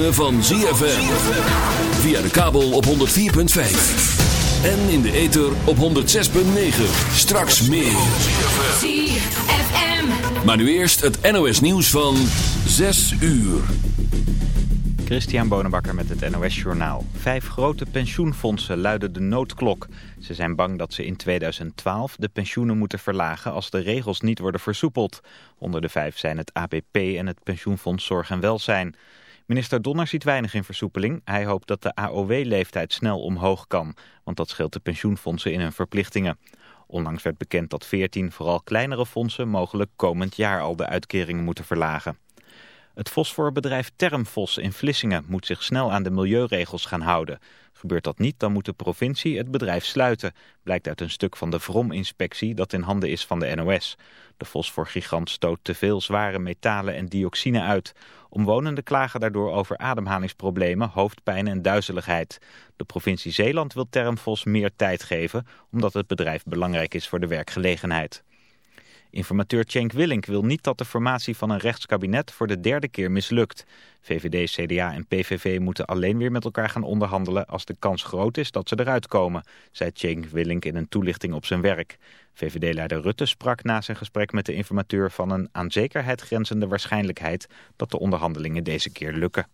ritme van ZFM. Via de kabel op 104.5. En in de ether op 106.9. Straks meer. ZFM. Maar nu eerst het NOS nieuws van 6 uur. Christian Bonenbakker met het NOS Journaal. Vijf grote pensioenfondsen luiden de noodklok. Ze zijn bang dat ze in 2012 de pensioenen moeten verlagen als de regels niet worden versoepeld. Onder de vijf zijn het ABP en het Pensioenfonds Zorg en Welzijn. Minister Donner ziet weinig in versoepeling. Hij hoopt dat de AOW-leeftijd snel omhoog kan, want dat scheelt de pensioenfondsen in hun verplichtingen. Onlangs werd bekend dat 14 vooral kleinere fondsen mogelijk komend jaar al de uitkeringen moeten verlagen. Het fosforbedrijf Termfos in Vlissingen moet zich snel aan de milieuregels gaan houden. Gebeurt dat niet, dan moet de provincie het bedrijf sluiten, blijkt uit een stuk van de VROM-inspectie dat in handen is van de NOS. De fosforgigant stoot te veel zware metalen en dioxine uit. Omwonenden klagen daardoor over ademhalingsproblemen, hoofdpijn en duizeligheid. De provincie Zeeland wil Termfos meer tijd geven, omdat het bedrijf belangrijk is voor de werkgelegenheid. Informateur Cenk Willink wil niet dat de formatie van een rechtskabinet voor de derde keer mislukt. VVD, CDA en PVV moeten alleen weer met elkaar gaan onderhandelen als de kans groot is dat ze eruit komen, zei Cenk Willink in een toelichting op zijn werk. VVD-leider Rutte sprak na zijn gesprek met de informateur van een aan zekerheid grenzende waarschijnlijkheid dat de onderhandelingen deze keer lukken.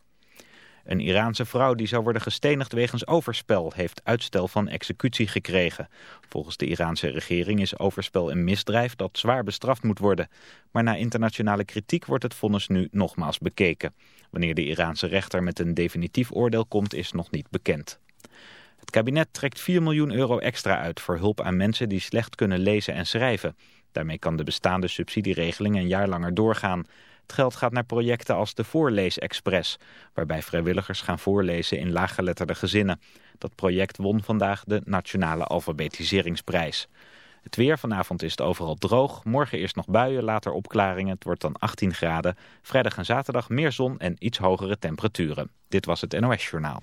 Een Iraanse vrouw die zou worden gestenigd wegens overspel heeft uitstel van executie gekregen. Volgens de Iraanse regering is overspel een misdrijf dat zwaar bestraft moet worden. Maar na internationale kritiek wordt het vonnis nu nogmaals bekeken. Wanneer de Iraanse rechter met een definitief oordeel komt is nog niet bekend. Het kabinet trekt 4 miljoen euro extra uit voor hulp aan mensen die slecht kunnen lezen en schrijven. Daarmee kan de bestaande subsidieregeling een jaar langer doorgaan. Het geld gaat naar projecten als de Voorleesexpress, waarbij vrijwilligers gaan voorlezen in laaggeletterde gezinnen. Dat project won vandaag de Nationale Alfabetiseringsprijs. Het weer vanavond is het overal droog. Morgen eerst nog buien, later opklaringen. Het wordt dan 18 graden. Vrijdag en zaterdag meer zon en iets hogere temperaturen. Dit was het NOS Journaal.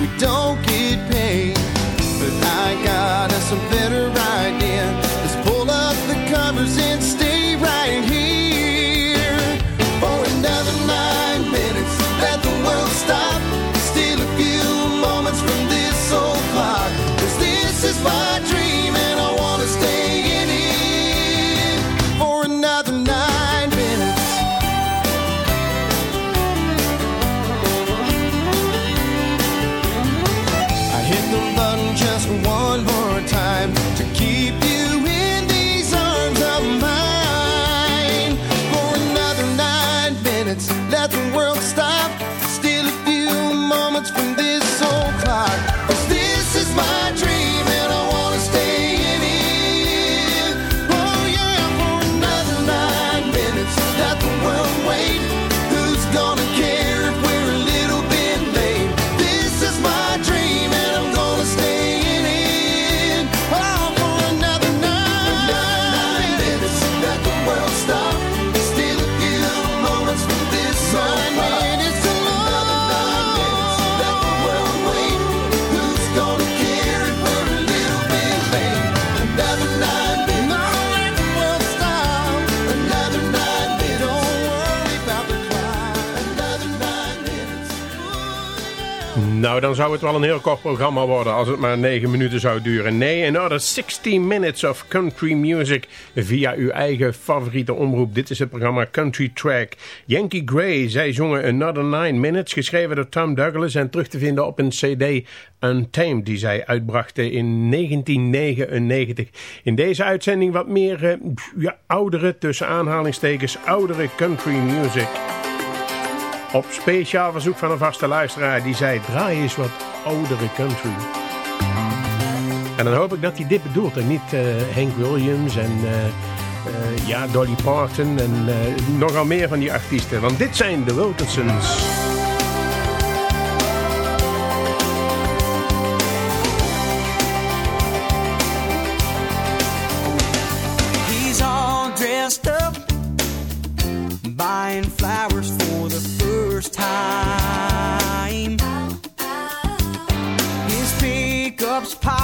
We don't Nou, dan zou het wel een heel kort programma worden als het maar 9 minuten zou duren. Nee, another 16 minutes of country music via uw eigen favoriete omroep. Dit is het programma Country Track. Yankee Gray, zij zongen Another 9 Minutes, geschreven door Tom Douglas en terug te vinden op een cd Untamed die zij uitbrachten in 1999. In deze uitzending wat meer uh, ja, oudere, tussen aanhalingstekens, oudere country music. Op speciaal verzoek van een vaste luisteraar die zei draai eens wat oudere country. En dan hoop ik dat hij dit bedoelt en niet uh, Hank Williams en uh, uh, ja, Dolly Parton en nogal meer van die artiesten. Want dit zijn de Wilkinsons. Pickup's polished,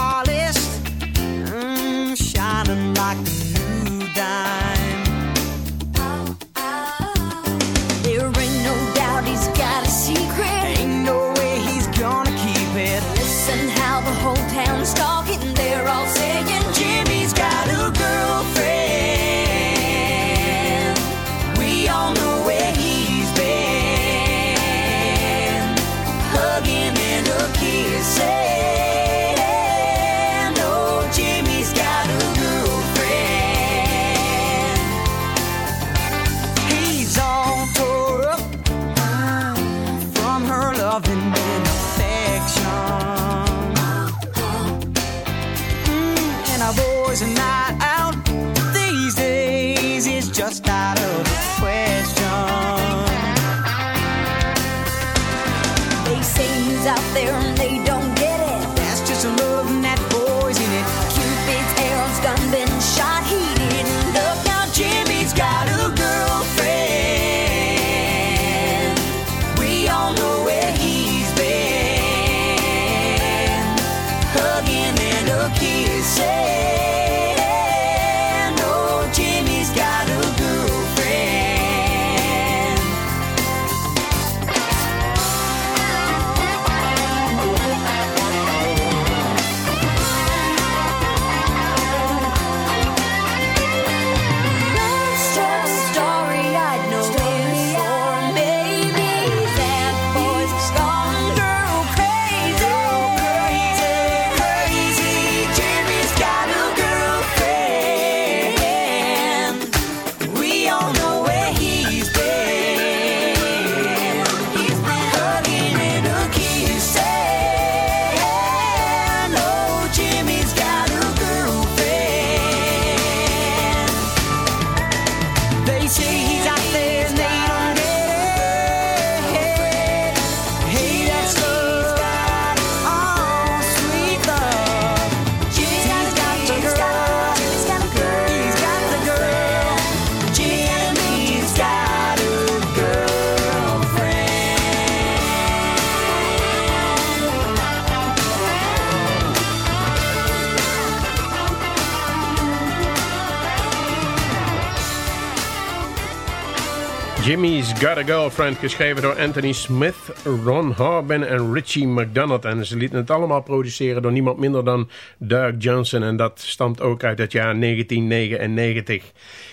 Jimmy's Got a Girlfriend, geschreven door Anthony Smith, Ron Harbin en Richie McDonald. En ze lieten het allemaal produceren door niemand minder dan Doug Johnson. En dat stamt ook uit het jaar 1999.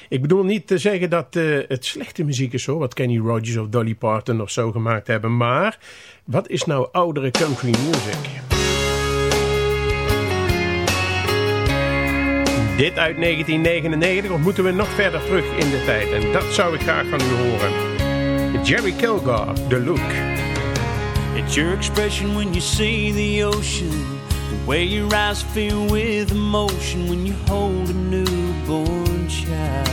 Ik bedoel niet te zeggen dat eh, het slechte muziek is, hoor, wat Kenny Rogers of Dolly Parton of zo gemaakt hebben. Maar wat is nou oudere country music? Dit uit 1999 of moeten we nog verder terug in de tijd? En dat zou ik graag van u horen. Jerry Kilgore, The Look. It's your expression when you see the ocean. The way your eyes fill with emotion when you hold a newborn child.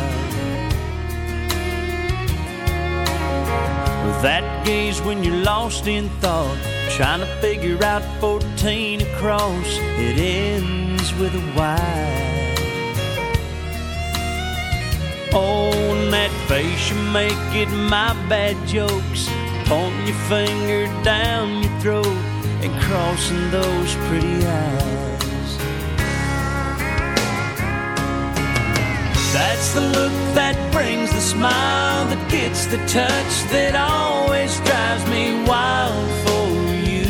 That gaze when you're lost in thought, trying to figure out 14 across. It ends with a Y. On that face you're making my bad jokes, pointing your finger down your throat and crossing those pretty eyes. That's the look that brings the smile, that gets the touch, that always drives me wild for you.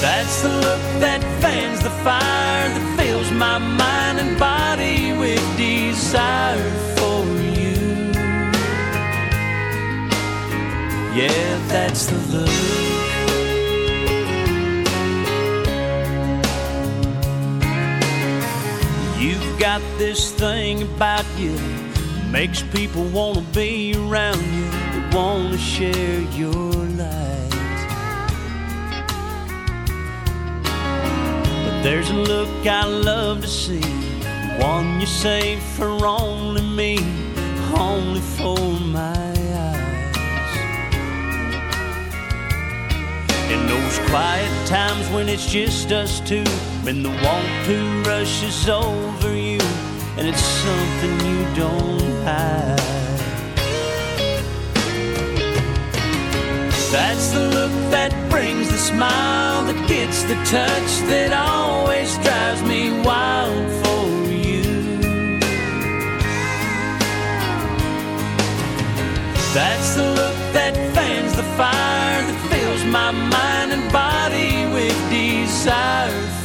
That's the look that fans the fire that fills my mind and body with desire for you. Yeah, that's the look. You've got this thing about you makes people want to be around you, they want to share your there's a look I love to see, one you save for only me, only for my eyes. In those quiet times when it's just us two, when the want to rushes over you, and it's something you don't hide. That's the look that brings the smile, gets the touch, that always drives me wild for you. That's the look that fans the fire, that fills my mind and body with desire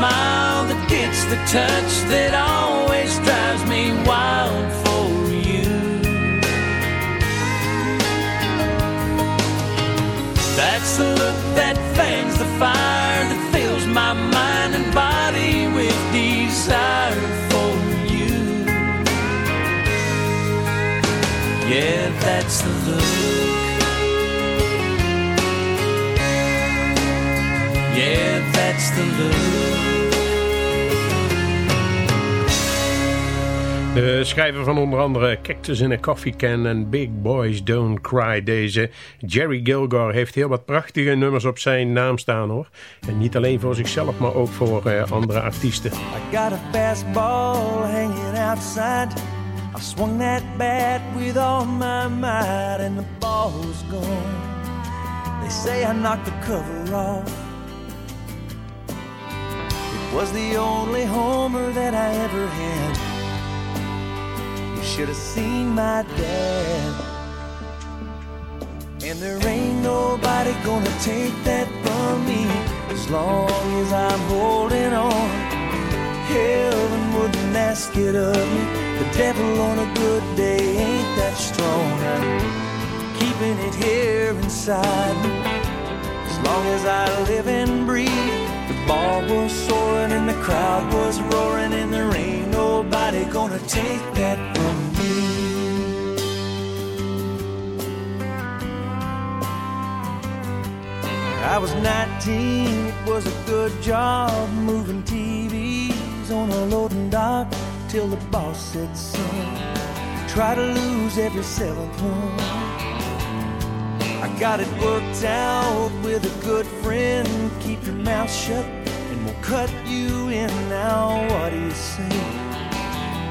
smile, that gets the touch, that always drives me wild for you. That's the look that fans the fire, that fills my mind and body with desire for you. Yeah, that's the look. Yeah, that's the look. De schrijver van onder andere Cactus in a Coffee Can en Big Boys Don't Cry. Deze Jerry Gilgar heeft heel wat prachtige nummers op zijn naam staan hoor. En niet alleen voor zichzelf, maar ook voor eh, andere artiesten. I got a fastball hanging outside. I swung that bat with all my might, and the ball's gone. They say I knocked the cover off. It was the only homer that I ever had. You should have seen my dad. And there ain't nobody gonna take that from me as long as I'm holding on. Heaven wouldn't ask it of me. The devil on a good day ain't that strong. I'm keeping it here inside me. As long as I live and breathe, the ball was soaring and the crowd was roaring, and there ain't nobody gonna take that from me. I was 19, it was a good job moving TVs on a loading dock till the boss said, son, try to lose every seventh one. I got it worked out with a good friend. Keep your mouth shut cut you in now. What do you say?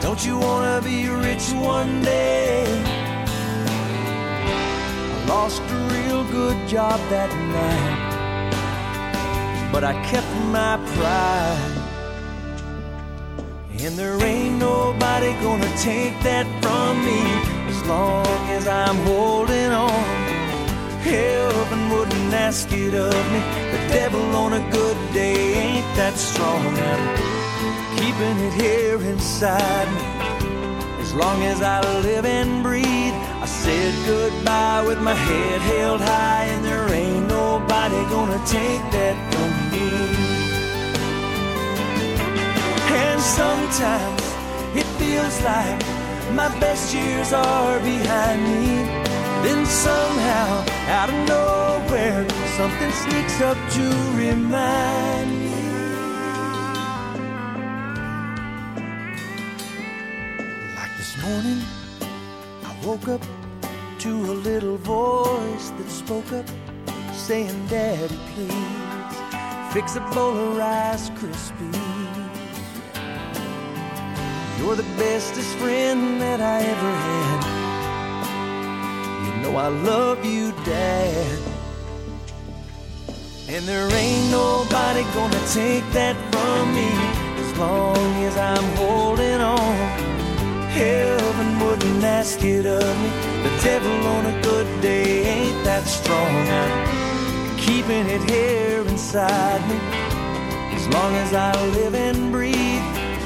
Don't you wanna be rich one day? I lost a real good job that night, but I kept my pride. And there ain't nobody gonna take that from me as long as I'm holding on. Heaven wouldn't ask it of me. The devil on a good day ain't that strong. I'm keeping it here inside me. As long as I live and breathe, I said goodbye with my head held high, and there ain't nobody gonna take that from me. And sometimes it feels like my best years are behind me. Then somehow, out of nowhere, something sneaks up to remind me. Like this morning, I woke up to a little voice that spoke up, saying, Daddy, please fix a bowl of Rice Krispies. You're the bestest friend that I ever had. I love you, Dad. And there ain't nobody gonna take that from me as long as I'm holding on. Heaven wouldn't ask it of me. The devil on a good day ain't that strong. I'm keeping it here inside me. As long as I live and breathe,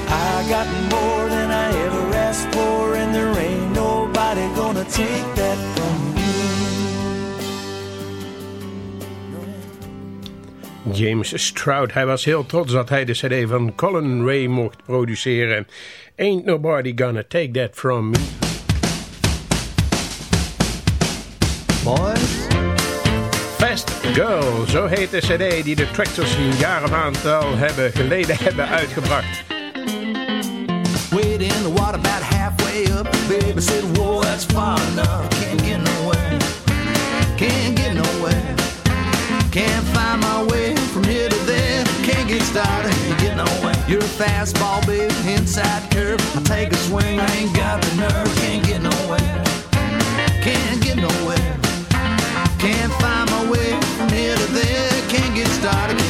I got more than I ever asked for, and there ain't nobody gonna take that from me. James Stroud, hij was heel trots dat hij de cd van Colin Ray mocht produceren. Ain't nobody gonna take that from me. Boys, Fast Girl, zo heet de cd die de Tractors een jaar of aantal hebben geleden hebben uitgebracht. Wade in the water about halfway up. Baby said, Whoa, that's far enough. Can't get nowhere. Can't get. Can't find my way from here to there. Can't get started. Get nowhere. You're a fastball, baby. Inside curve. I take a swing. I ain't got the nerve. Can't get nowhere. Can't get nowhere. Can't find my way from here to there. Can't get started.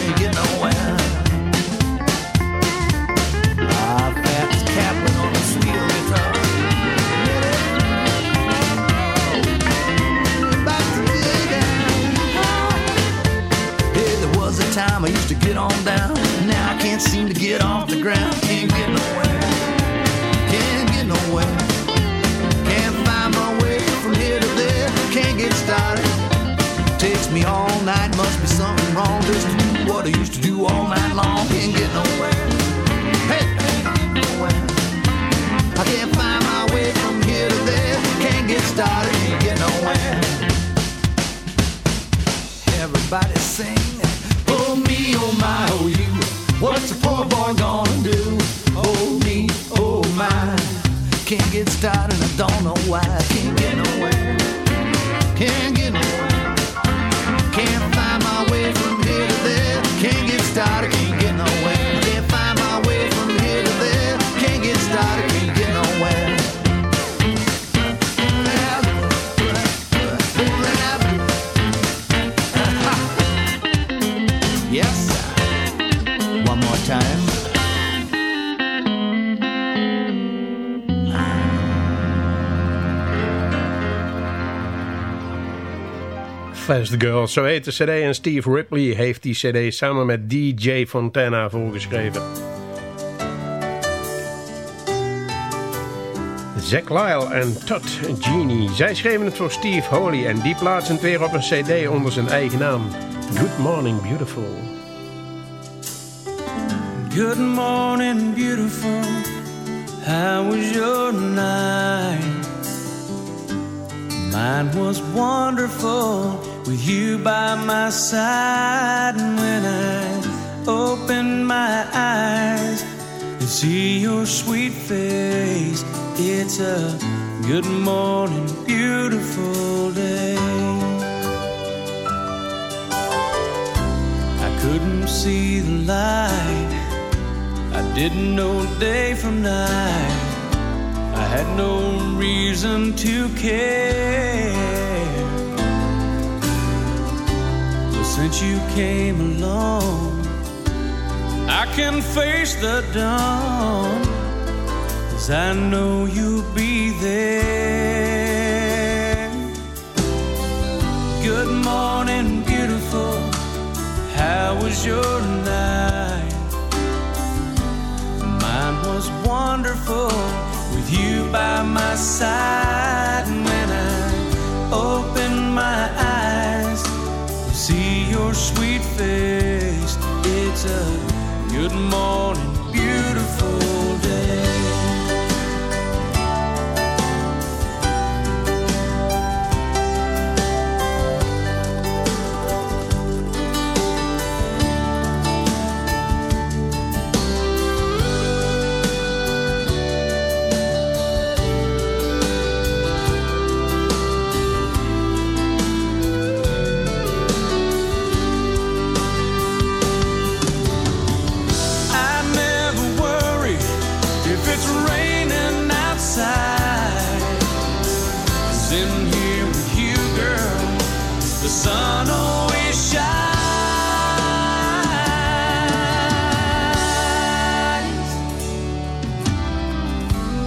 Girl, zo heet de cd en Steve Ripley heeft die cd samen met DJ Fontana voorgeschreven. Zack Lyle en Todd Genie. Zij schreven het voor Steve Holy en die plaatsen het weer op een cd onder zijn eigen naam. Good Morning Beautiful. Good morning, beautiful. How was your night? Mine was wonderful with you by my side. And when I open my eyes and see your sweet face, it's a good morning, beautiful day. I couldn't see the light. I didn't know day from night. Had no reason to care. But since you came along, I can face the dawn. Cause I know you'll be there. Good morning, beautiful. How was your night? Mine was wonderful by my side. And when I open my eyes, see your sweet face. It's a good morning, beautiful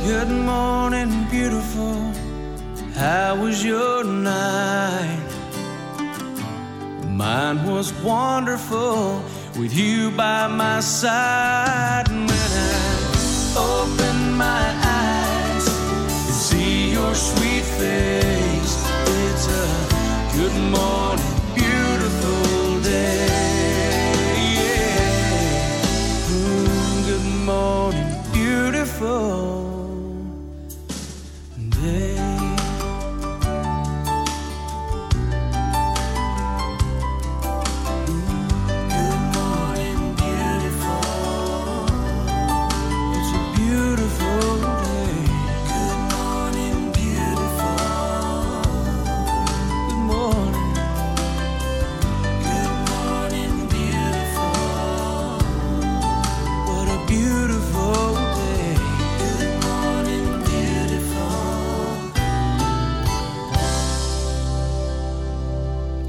morning, beautiful. How was your night? Mine was wonderful with you by my side. And when I open my eyes and see your sweet face, it's a good morning, beautiful day. Yeah. Mm, good morning, beautiful day.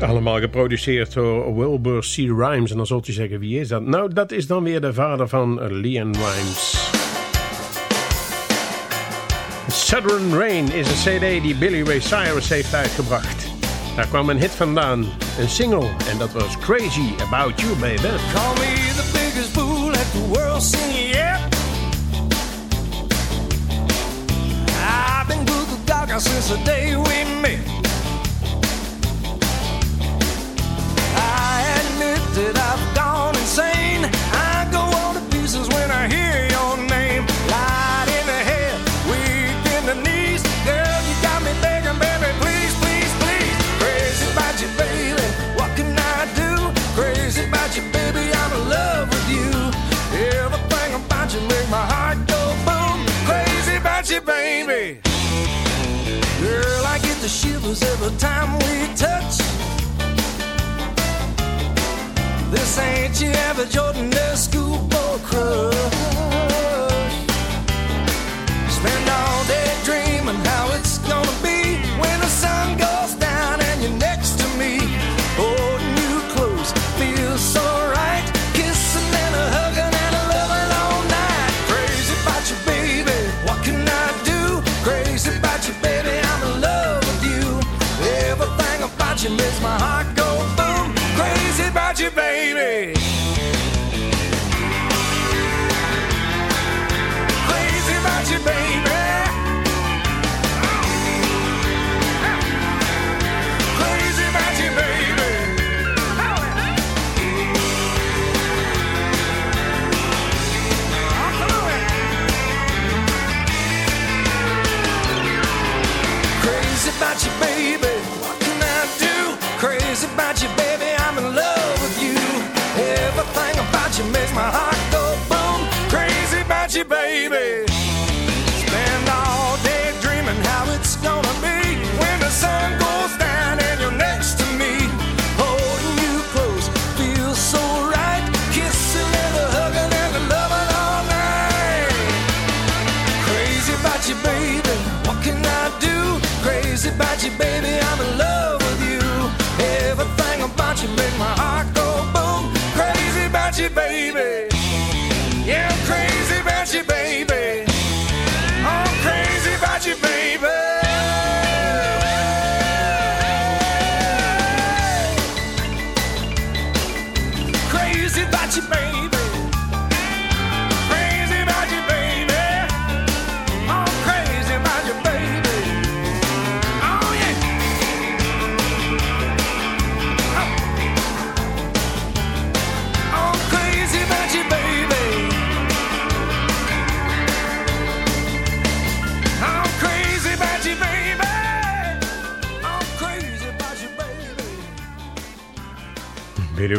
Allemaal geproduceerd door Wilbur C. Rhymes. En dan zult je zeggen, wie is dat? Nou, dat is dan weer de vader van Leon Rhymes. Southern Rain is een cd die Billy Ray Cyrus heeft uitgebracht. Daar kwam een hit vandaan, een single. En dat was Crazy About You, baby. Call me the biggest fool at the world singing, yeah. I've been Google Gaga since the day we met. I've gone insane. I go all to pieces when I hear average ordinary schoolboy crush.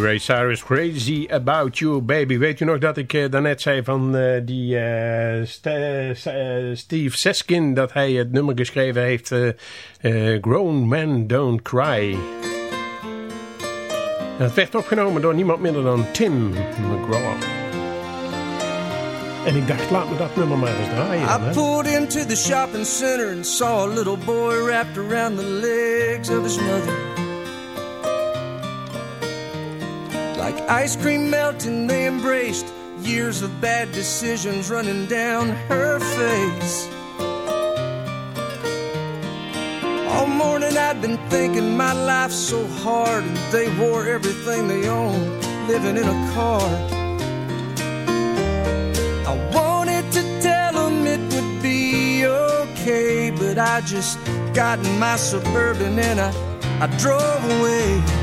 Ray Cyrus, Crazy About You, Baby. Weet u nog dat ik eh, daarnet zei van eh, die eh, Steve Seskin... dat hij het nummer geschreven heeft... Grown Men Don't Cry. Het werd opgenomen door niemand minder dan Tim McGraw. En ik dacht, laat me dat nummer maar eens draaien. I hè. pulled into the shopping center and saw a little boy wrapped around the legs of his mother. Like ice cream melting, they embraced years of bad decisions running down her face. All morning I'd been thinking my life's so hard, and they wore everything they owned, living in a car. I wanted to tell them it would be okay, but I just got in my suburban and I, I drove away.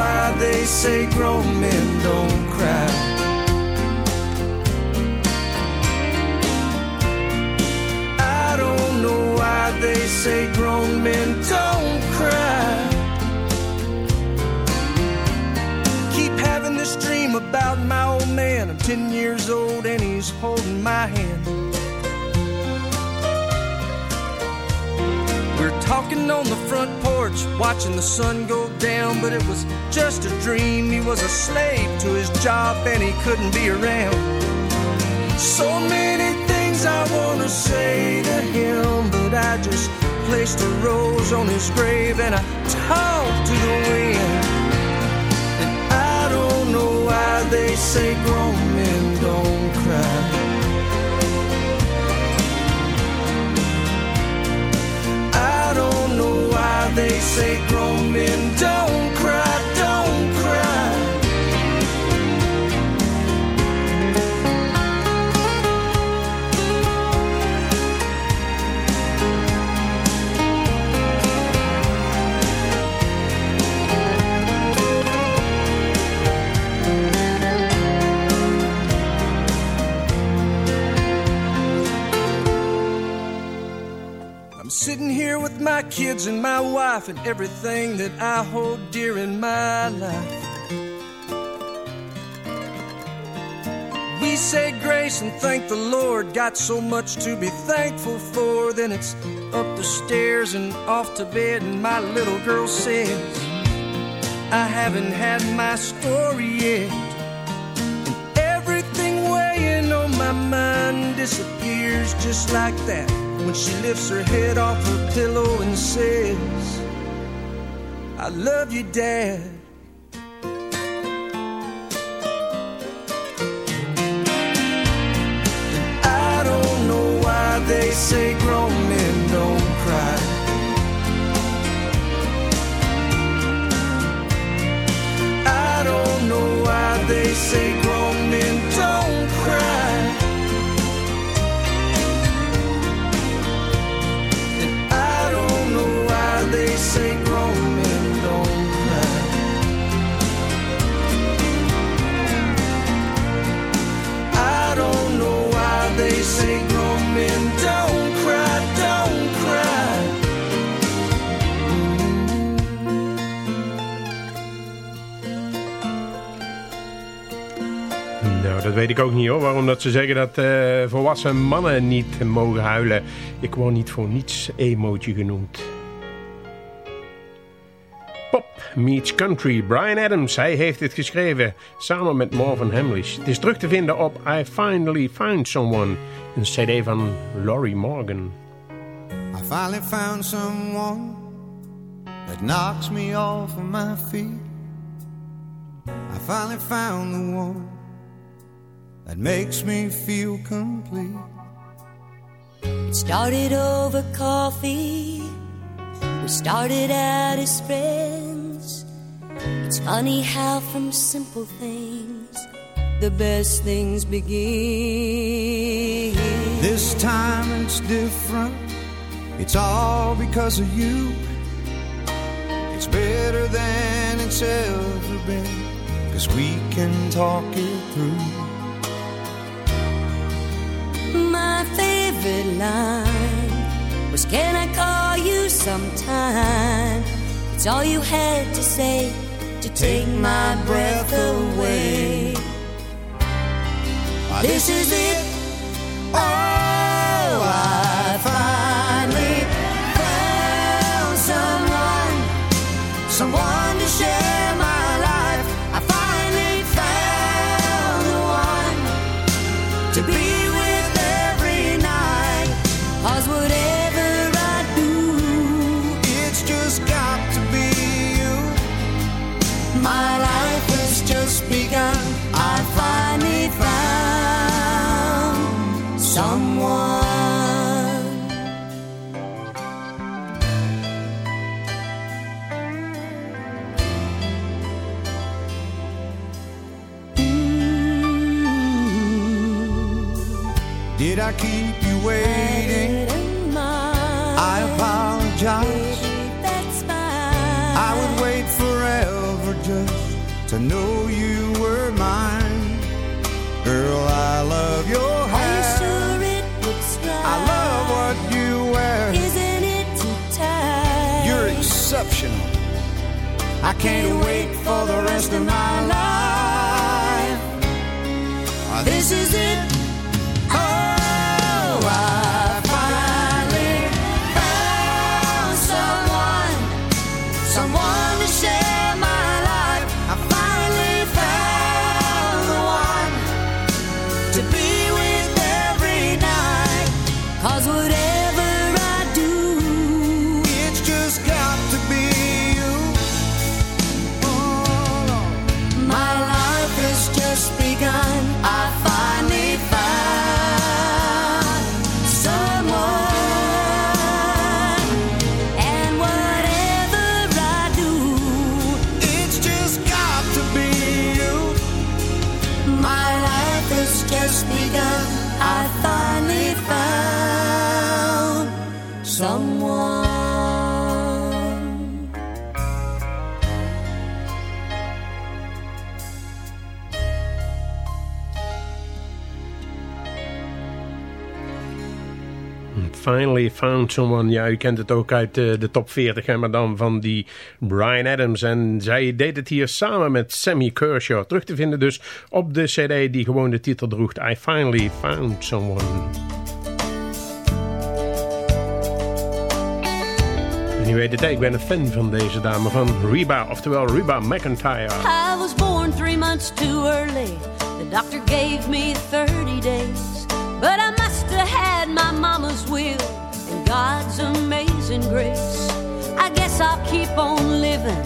Why they say grown men don't cry. I don't know why they say grown men don't cry. Keep having this dream about my old man. I'm 10 years old and he's holding my hand. Talking on the front porch, watching the sun go down, but it was just a dream. He was a slave to his job and he couldn't be around. So many things I wanna say to him, but I just placed a rose on his grave and I talked to the wind. And I don't know why they say grown men don't cry. They say grown men don't cry, my kids and my wife and everything that I hold dear in my life. We say grace and thank the Lord, got so much to be thankful for. Then it's up the stairs and off to bed, and my little girl says, I haven't had my story yet. And everything weighing on my mind disappears just like that when she lifts her head off her pillow and says, I love you, Dad. Weet ik ook niet hoor. Waarom dat ze zeggen dat eh, volwassen mannen niet mogen huilen. Ik word niet voor niets emoji genoemd. Pop meets country. Brian Adams, hij heeft het geschreven. Samen met Marvin Hamlish. Het is terug te vinden op I Finally Found Someone. Een cd van Laurie Morgan. I finally found someone that knocks me off of my feet. I finally found the one that makes me feel complete. It started over coffee. We started out as friends. It's funny how from simple things the best things begin. This time it's different. It's all because of you. It's better than it's ever been. Cause we can talk it through. My favorite line was, Can I call you sometime? It's all you had to say to take my breath away. This is it. Oh, I can't wait for the rest of my life. This is it. Finally Found Someone. Ja, u kent het ook uit eh, de top 40, hè, maar dan van die Brian Adams. En zij deed het hier samen met Sammy Kershaw. Terug te vinden dus op de cd die gewoon de titel droeg. I Finally Found Someone. En u weet het, ik ben een fan van deze dame, van Reba, oftewel Reba McIntyre. I was born three months too early. The doctor gave me 30 days. But I must have had my mama's will and God's amazing grace. I guess I'll keep on living,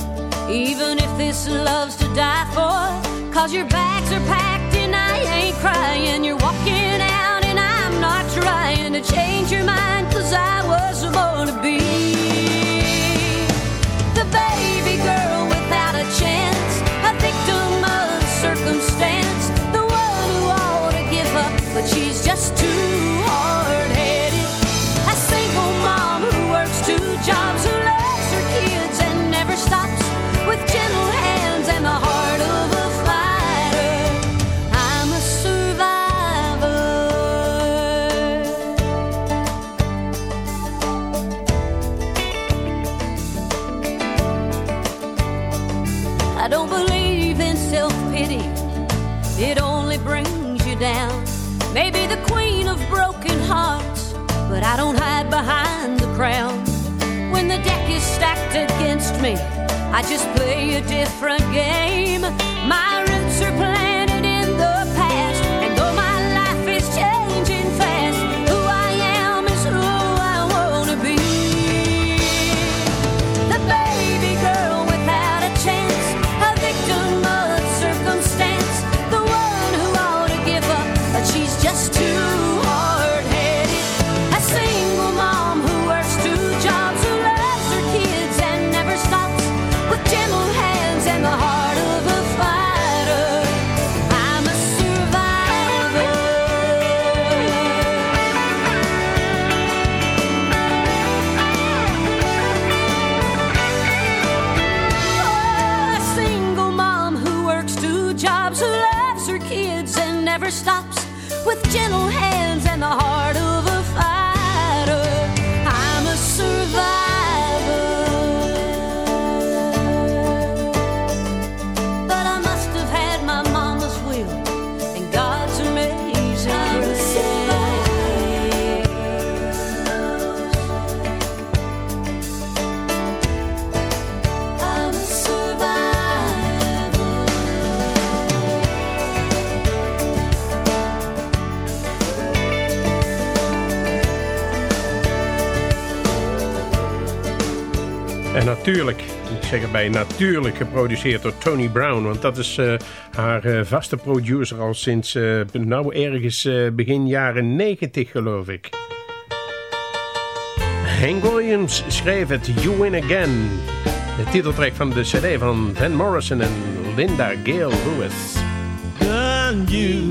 even if this love's to die for. Cause your bags are packed and I ain't crying. You're walking out and I'm not trying to change your mind. Cause I was born to be I don't hide behind the crown. When the deck is stacked against me, I just play a different game. My roots are planted natuurlijk, ik zeg erbij, natuurlijk geproduceerd door Tony Brown. Want dat is eh, haar eh, vaste producer al sinds, eh, nou ergens begin jaren 90 geloof ik. Hank Williams schreef het You Win Again. De titeltrack van de cd van Van Morrison en Linda Gale Lewis. users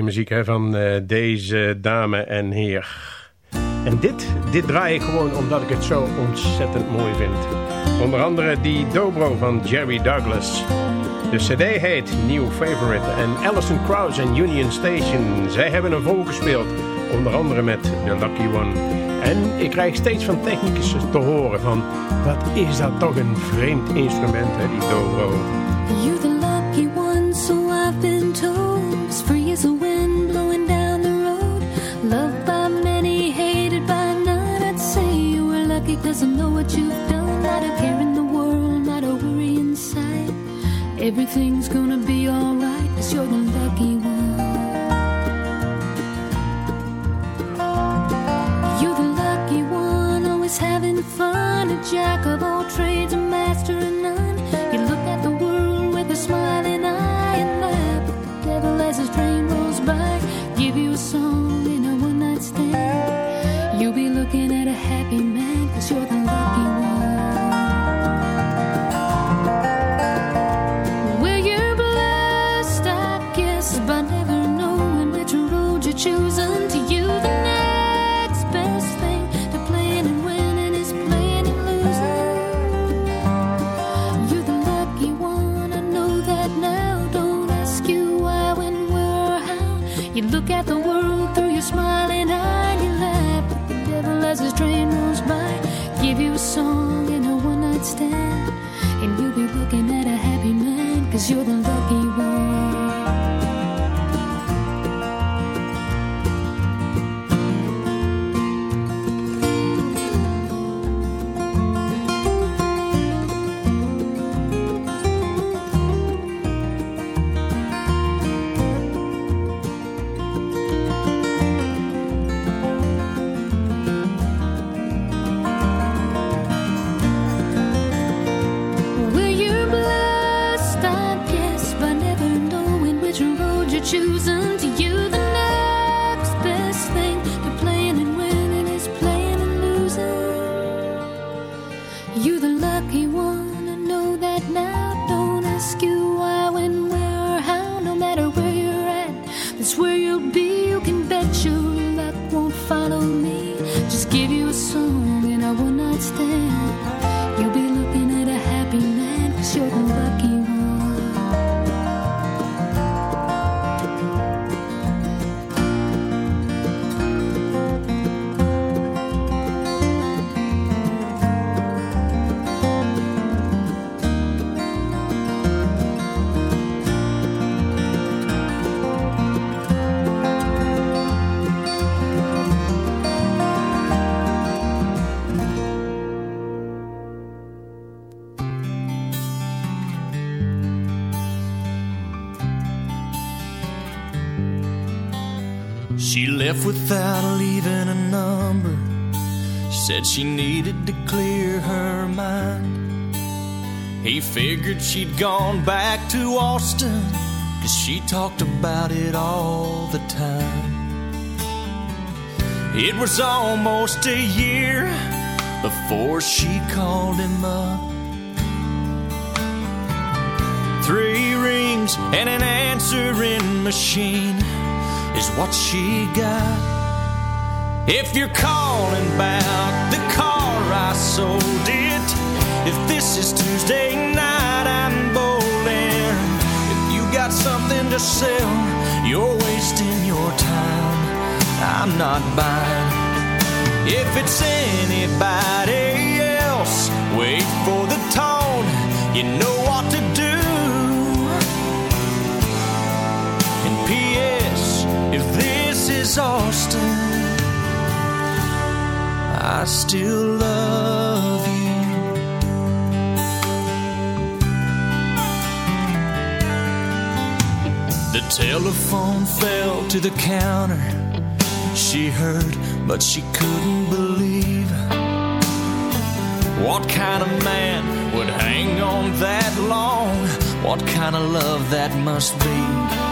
muziek hè, van eh, deze dame en heer. En dit, dit draai ik gewoon omdat ik het zo ontzettend mooi vind. Onder andere die dobro van Jerry Douglas. De cd heet New Favorite en Alison Kraus en Union Station. Zij hebben een vol gespeeld, onder andere met The Lucky One. En ik krijg steeds van technicus te horen van... wat is dat toch een vreemd instrument, hè, die dobro. Loved by many, hated by none. I'd say you were lucky, cause I know what you've done. Not a care in the world, not a worry inside. Everything's gonna be alright, cause you're the lucky one. You're the lucky one, always having fun, a jack of all trades, a master Amen. without leaving a number. Said she needed to clear her mind. He figured she'd gone back to Austin, cause she talked about it all the time. It was almost a year before she called him up. Three rings and an answering machine is what she got. If you're calling about the car I sold it, if this is Tuesday night I'm bowling, if you got something to sell, you're wasting your time. I'm not buying. If it's anybody else, wait for the tone. You know what to do. Is Austin, I still love you. The telephone fell to the counter. She heard, but she couldn't believe. What kind of man would hang on that long? What kind of love that must be?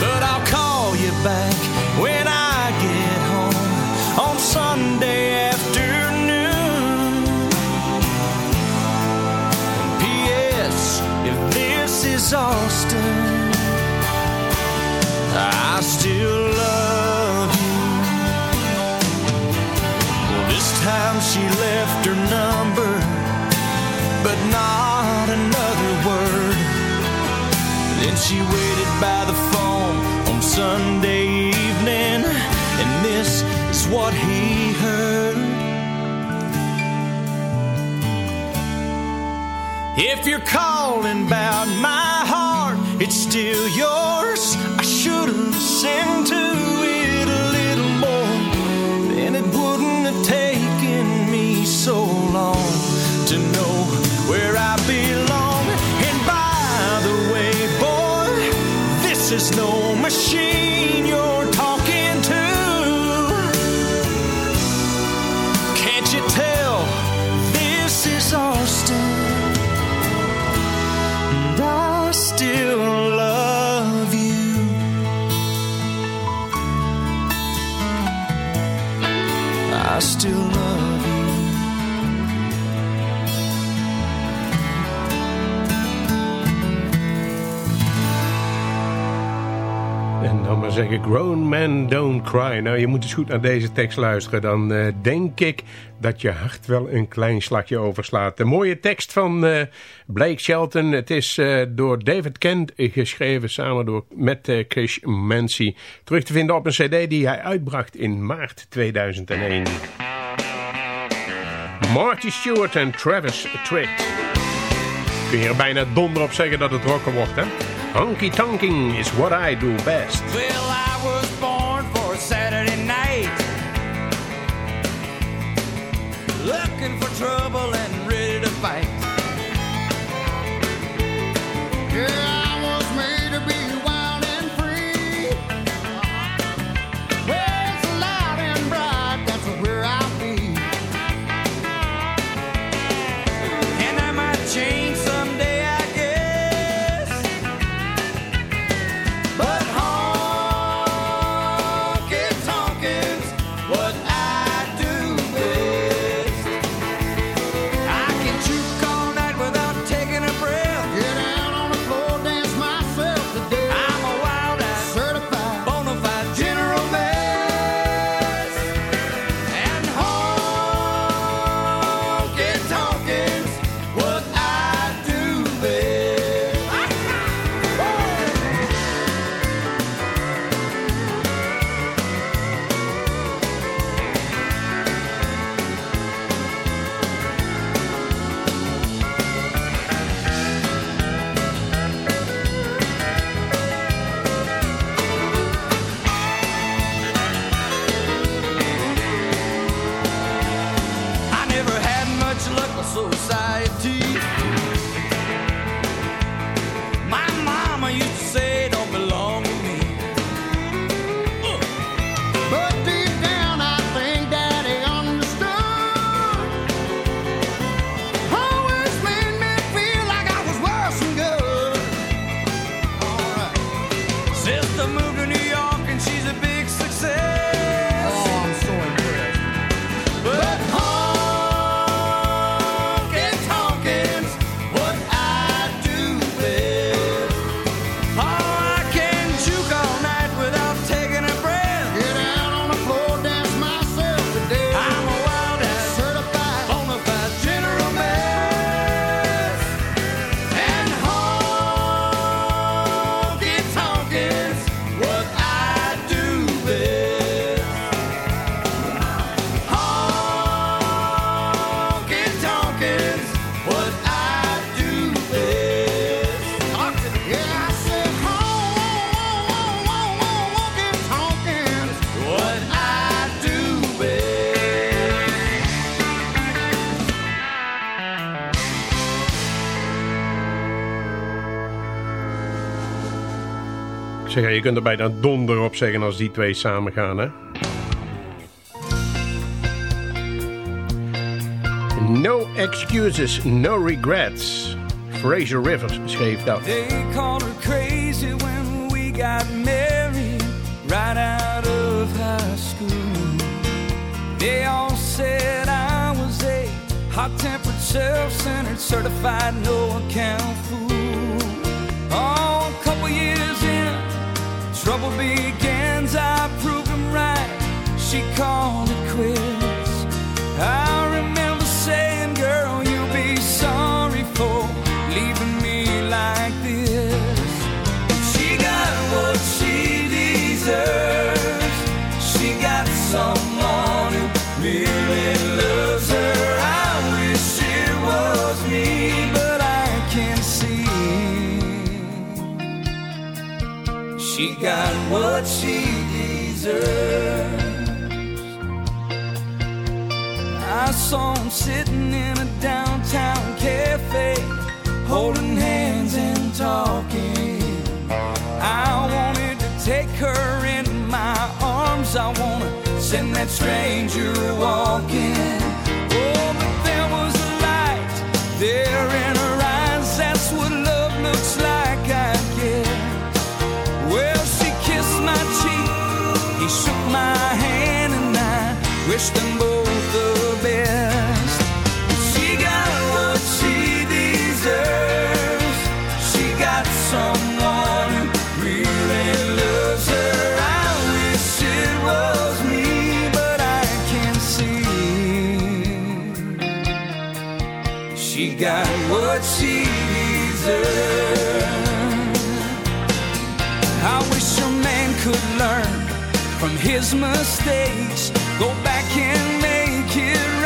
But I'll call you back when I get home on Sunday afternoon. P.S. If this is Austin. I still love you. Well, this time she left her number, but not another word. Then she waited Sunday evening, and this is what he heard. If you're calling about my heart, it's still yours. I should have listened to it a little more. Then it wouldn't have taken me so long to know where I belong. And by the way, boy, this is no machine don't cry. Nou, je moet eens goed naar deze tekst luisteren. Dan eh, denk ik dat je hart wel een klein slagje overslaat. De mooie tekst van eh, Blake Shelton. Het is eh, door David Kent geschreven samen door, met eh, Chris Mancy. Terug te vinden op een cd die hij uitbracht in maart 2001. Marty Stewart en Travis Tritt. Kun je er bijna donder op zeggen dat het rocken wordt, hè? Honky tonking is what I do best. Well, I was born Looking for trouble and Ik zeg, je kunt er bijna donder op zeggen als die twee samen gaan, hè? No excuses, no regrets. Fraser Rivers schreef dat. They called her crazy when we got married, right out of high school. They all said I was a hot tempered, self centered, certified, no account fool. Trouble begins. I proved them right. She called it quits. What she deserves. I saw him sitting in a downtown cafe, holding hands and talking. I wanted to take her in my arms. I wanna send that stranger walking. Oh, but there was a light there in my hand, and I wished them both the best. She got what she deserves. She got someone who really loves her. I wish it was me, but I can't see. She got what she deserves. I wish a man could learn from his mistakes, go back and make it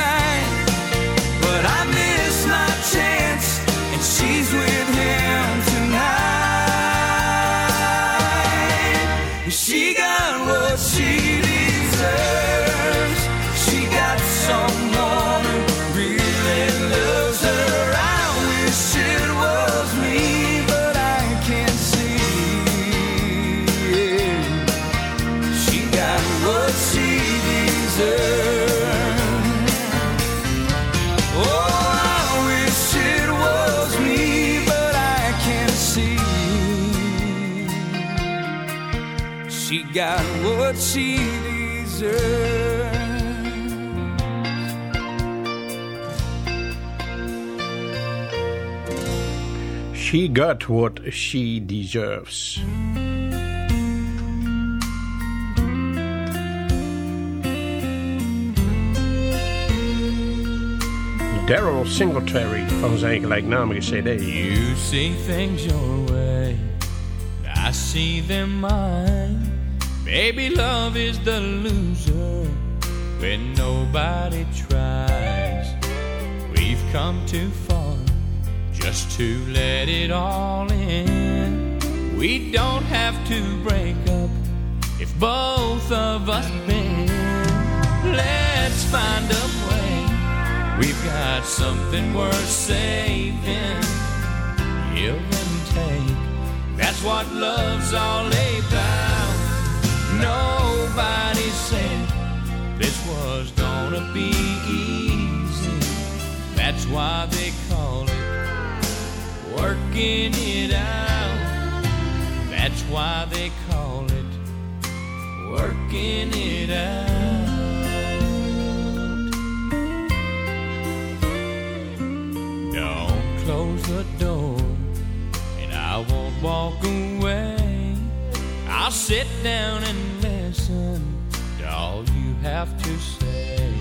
what she deserves. She got what she deserves. Daryle Singletary van zijn gelijknamige cd. You see things your way, I see them mine. Baby, love is the loser when nobody tries. We've come too far just to let it all in. We don't have to break up if both of us bend. Let's find a way We've got something worth saving. Give and take. That's what love's all why they call it working it out. That's why they call it working it out. Don't close the door, and I won't walk away. I'll sit down and listen to all you have to say.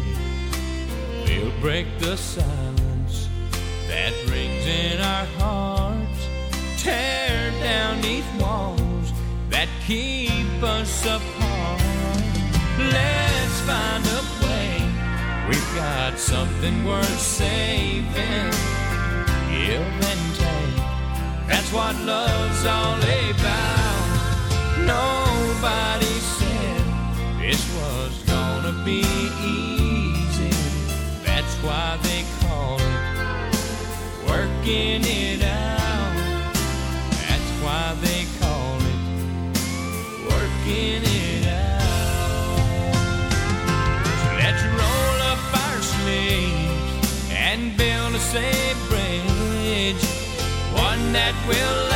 We'll break the silence that rings in our hearts. Tear down these walls that keep us apart. Let's find a way. We've got something worth saving. Give and take. That's what love's all about. Nobody said this was gonna be easy. That's why they working it out. That's why they call it working it out. So let's roll up our sleeves and build a safe bridge, one that will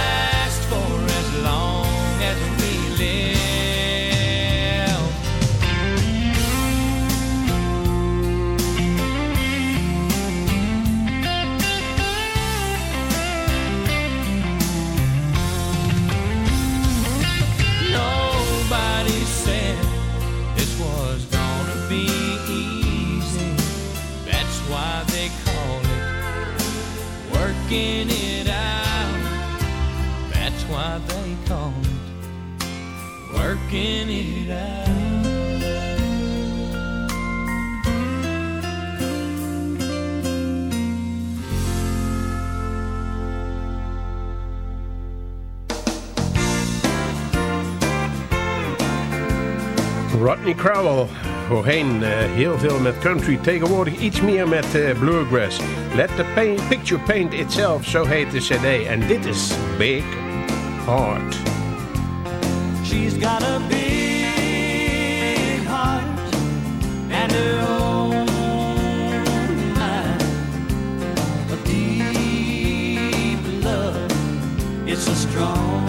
why they call it working it out. That's why they call it working it out. Rodney Crowell. Voorheen eh, heel veel met country, tegenwoordig iets meer met eh, bluegrass. Let the paint, picture paint itself, zo heet de cd. En dit is Big Heart. She's got a big heart and her own mind. A deep love, it's a strong